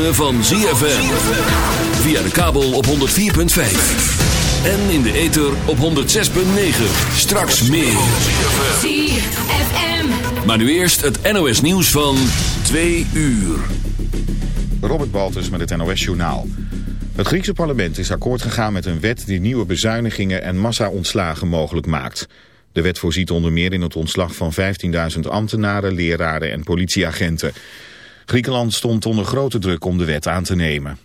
ritme van ZFM. Via de kabel op 104.5. En in de ether op 106.9. Straks meer. ZFM. Maar nu eerst het NOS nieuws van 2 uur. Robert Baltus met het NOS Journaal. Het Griekse parlement is akkoord gegaan met een wet die nieuwe bezuinigingen en massa-ontslagen mogelijk maakt. De wet voorziet onder meer in het ontslag van 15.000 ambtenaren, leraren en politieagenten. Griekenland stond onder grote druk om de wet aan te nemen.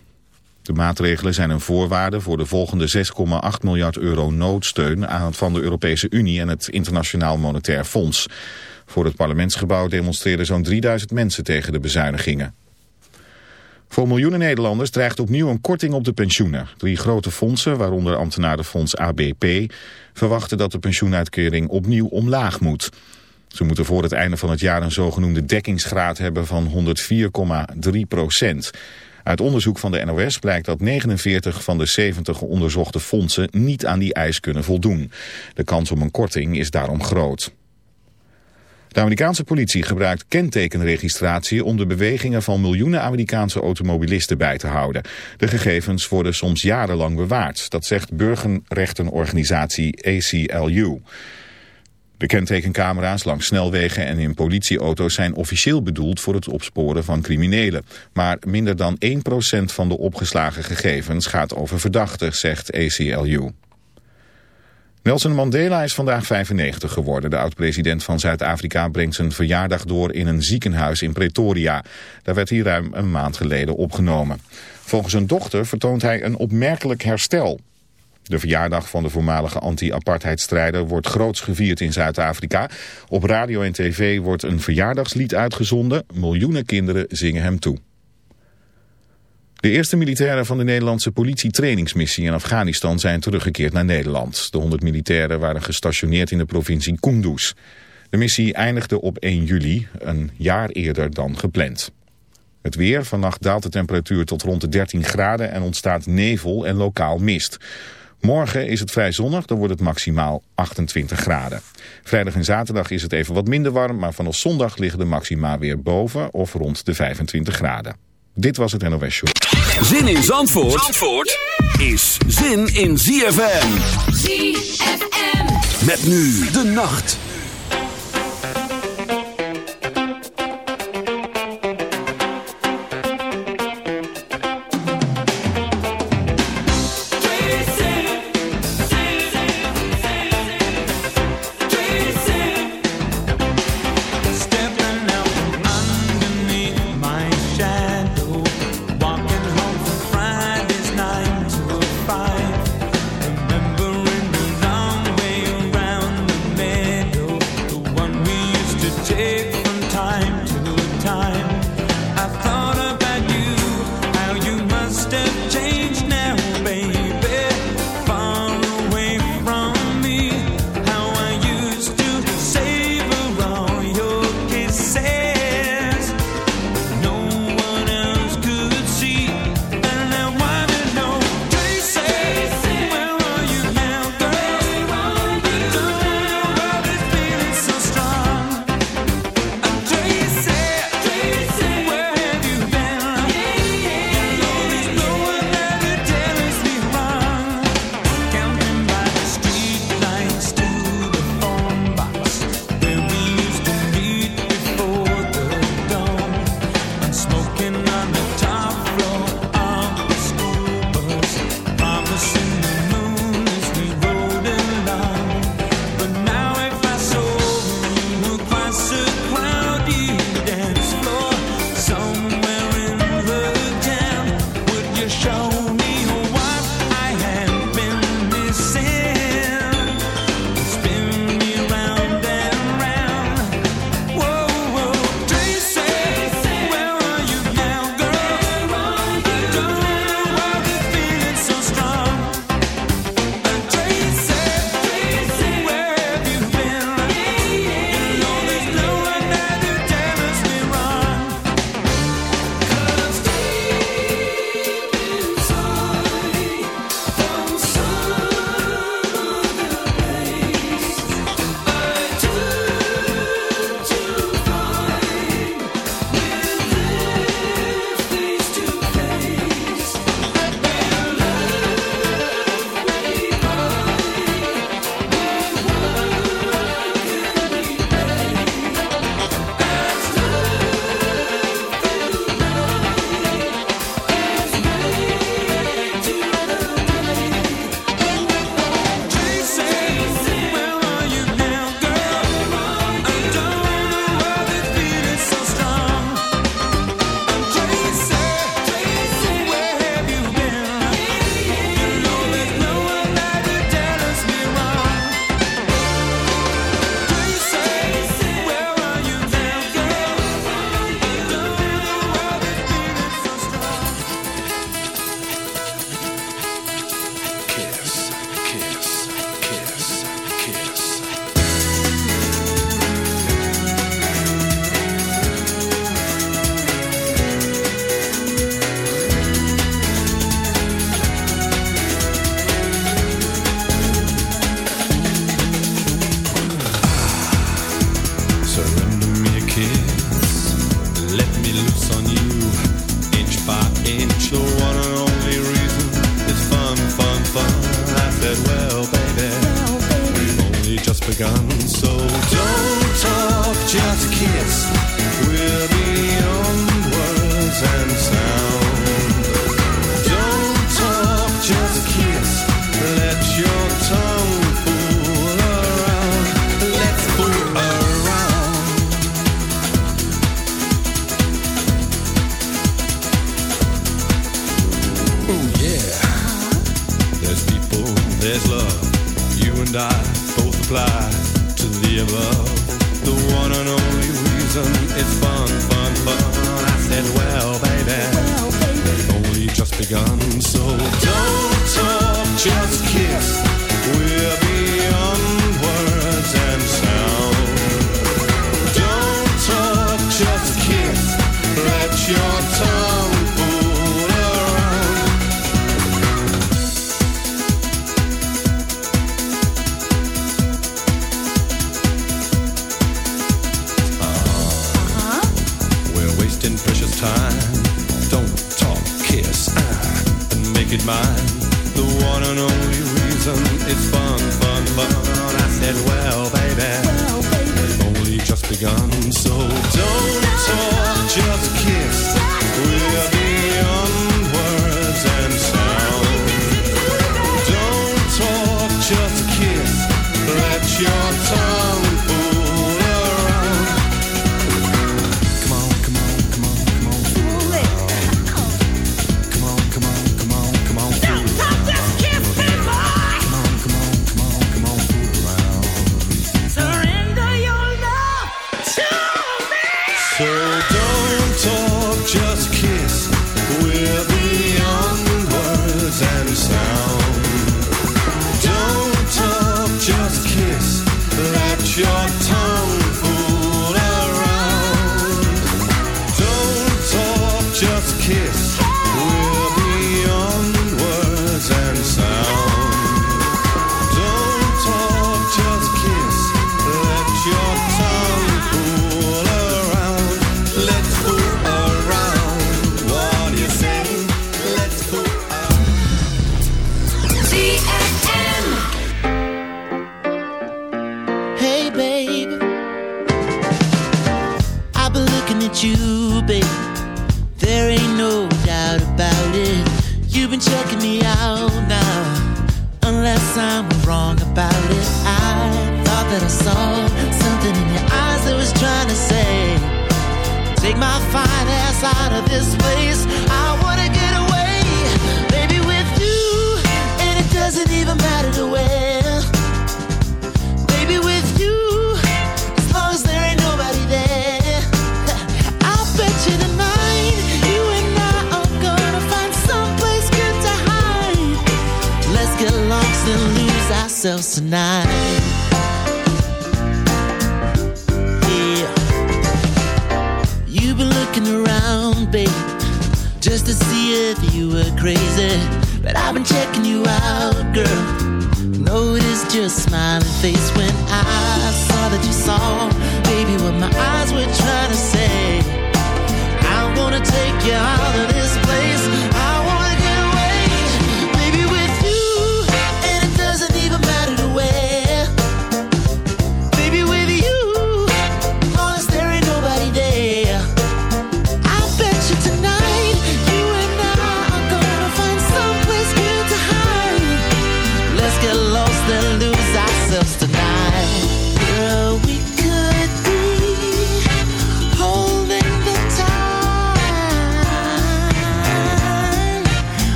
De maatregelen zijn een voorwaarde voor de volgende 6,8 miljard euro noodsteun aan van de Europese Unie en het Internationaal Monetair Fonds. Voor het parlementsgebouw demonstreerden zo'n 3000 mensen tegen de bezuinigingen. Voor miljoenen Nederlanders dreigt opnieuw een korting op de pensioenen. Drie grote fondsen, waaronder ambtenarenfonds ABP, verwachten dat de pensioenuitkering opnieuw omlaag moet. Ze moeten voor het einde van het jaar een zogenoemde dekkingsgraad hebben van 104,3 procent. Uit onderzoek van de NOS blijkt dat 49 van de 70 onderzochte fondsen niet aan die eis kunnen voldoen. De kans op een korting is daarom groot. De Amerikaanse politie gebruikt kentekenregistratie om de bewegingen van miljoenen Amerikaanse automobilisten bij te houden. De gegevens worden soms jarenlang bewaard, dat zegt burgerrechtenorganisatie ACLU. De kentekencamera's langs snelwegen en in politieauto's zijn officieel bedoeld voor het opsporen van criminelen. Maar minder dan 1% van de opgeslagen gegevens gaat over verdachten, zegt ACLU. Nelson Mandela is vandaag 95 geworden. De oud-president van Zuid-Afrika brengt zijn verjaardag door in een ziekenhuis in Pretoria. Daar werd hij ruim een maand geleden opgenomen. Volgens zijn dochter vertoont hij een opmerkelijk herstel. De verjaardag van de voormalige anti-apartheidstrijder wordt groots gevierd in Zuid-Afrika. Op radio en tv wordt een verjaardagslied uitgezonden. Miljoenen kinderen zingen hem toe. De eerste militairen van de Nederlandse politietrainingsmissie in Afghanistan zijn teruggekeerd naar Nederland. De 100 militairen waren gestationeerd in de provincie Kunduz. De missie eindigde op 1 juli, een jaar eerder dan gepland. Het weer, vannacht daalt de temperatuur tot rond de 13 graden en ontstaat nevel en lokaal mist. Morgen is het vrij zonnig, dan wordt het maximaal 28 graden. Vrijdag en zaterdag is het even wat minder warm, maar vanaf zondag liggen de maxima weer boven of rond de 25 graden. Dit was het NOS Show. Zin in Zandvoort, Zandvoort is zin in ZFM. ZFM. Met nu de nacht. There's love, you and I both apply to the above. The one and only reason it's fun, fun, fun. I said, well, baby, well, baby. we've only just begun. So don't talk, just kiss. We'll be on. mine. The one and only reason is fun, fun, fun. I said, well, baby, well, baby. only just begun. So don't talk, just kiss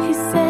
He said,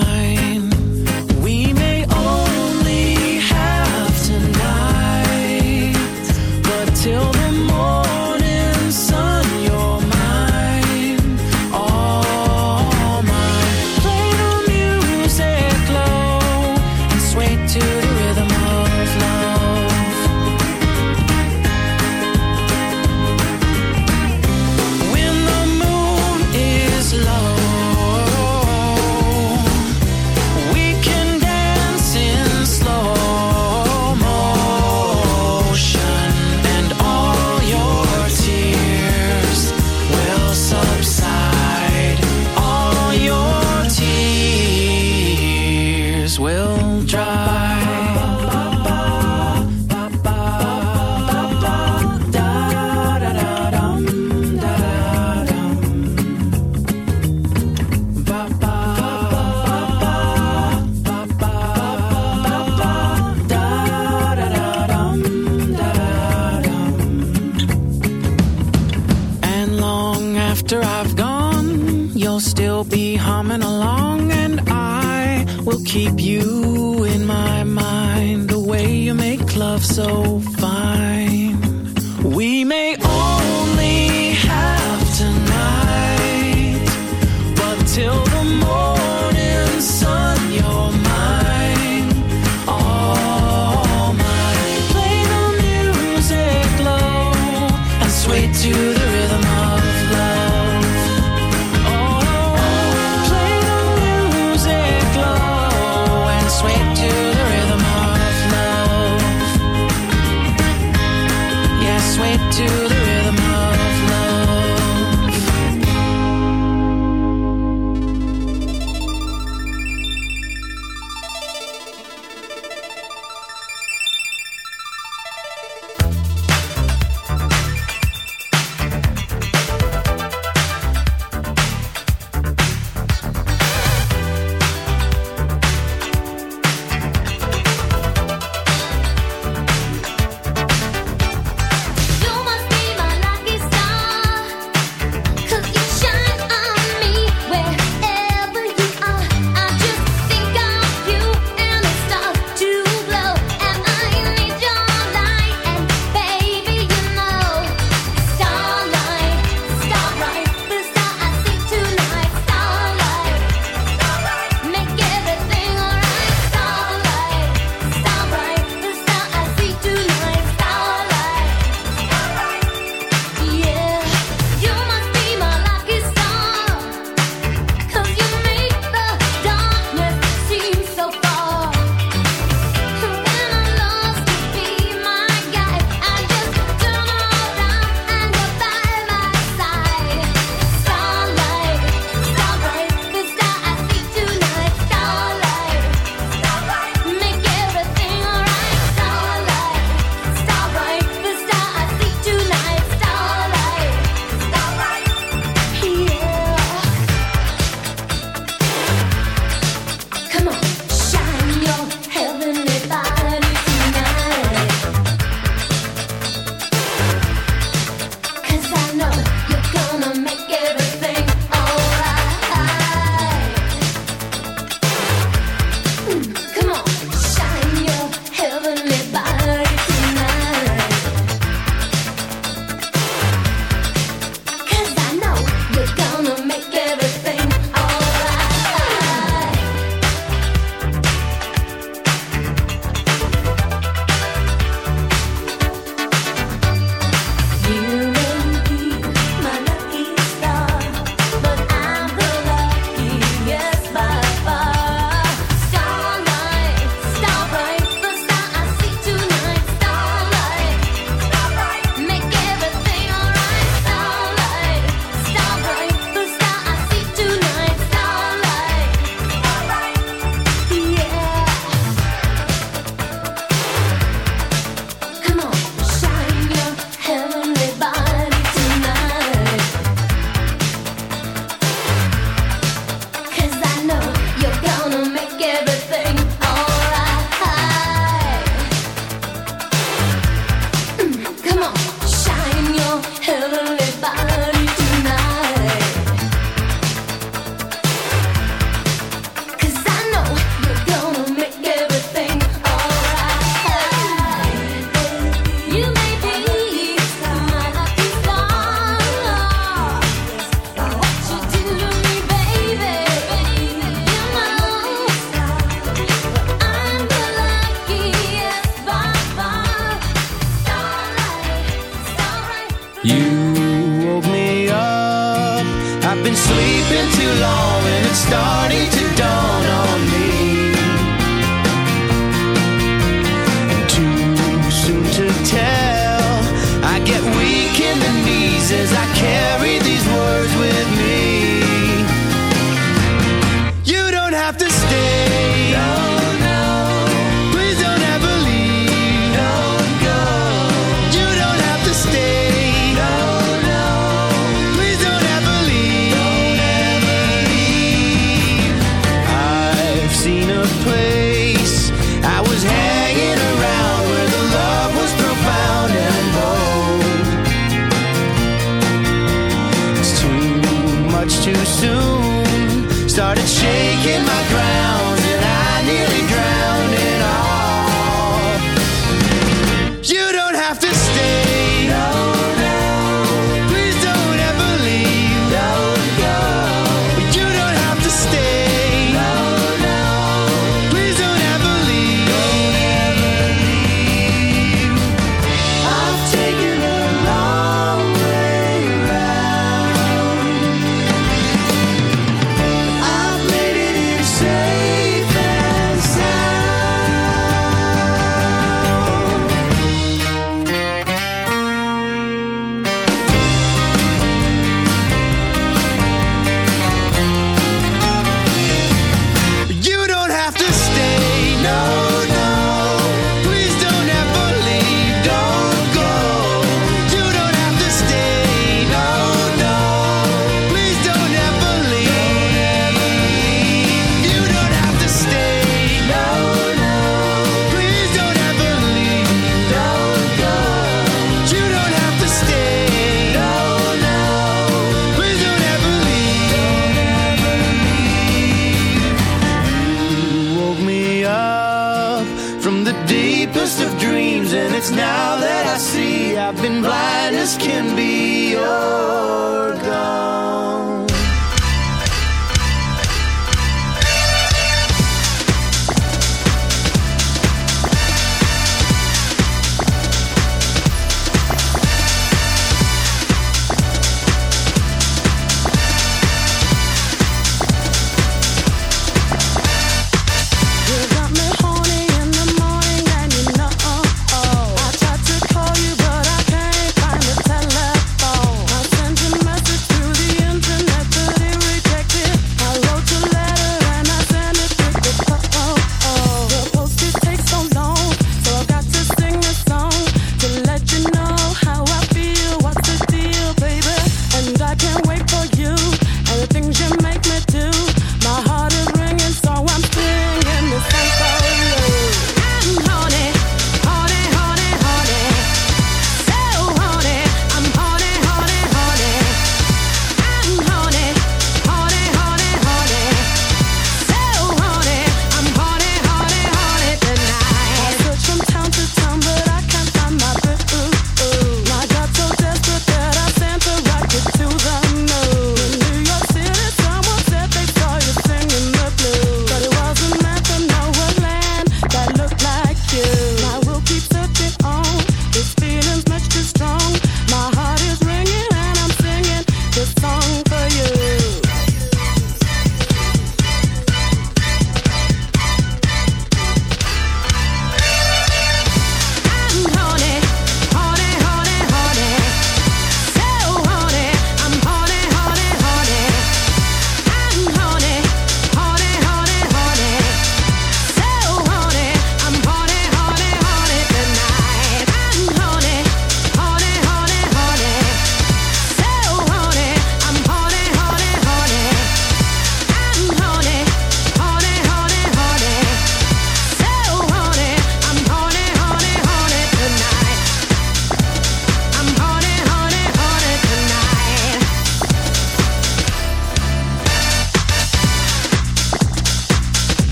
much too soon. Started shaking my ground.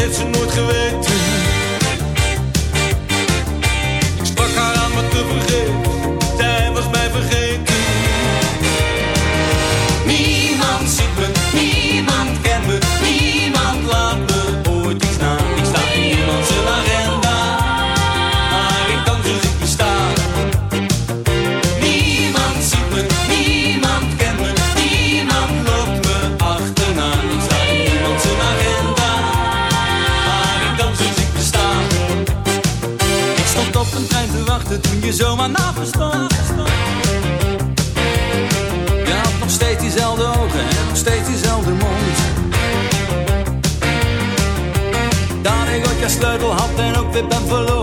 Heeft ze nooit geweten. buffalo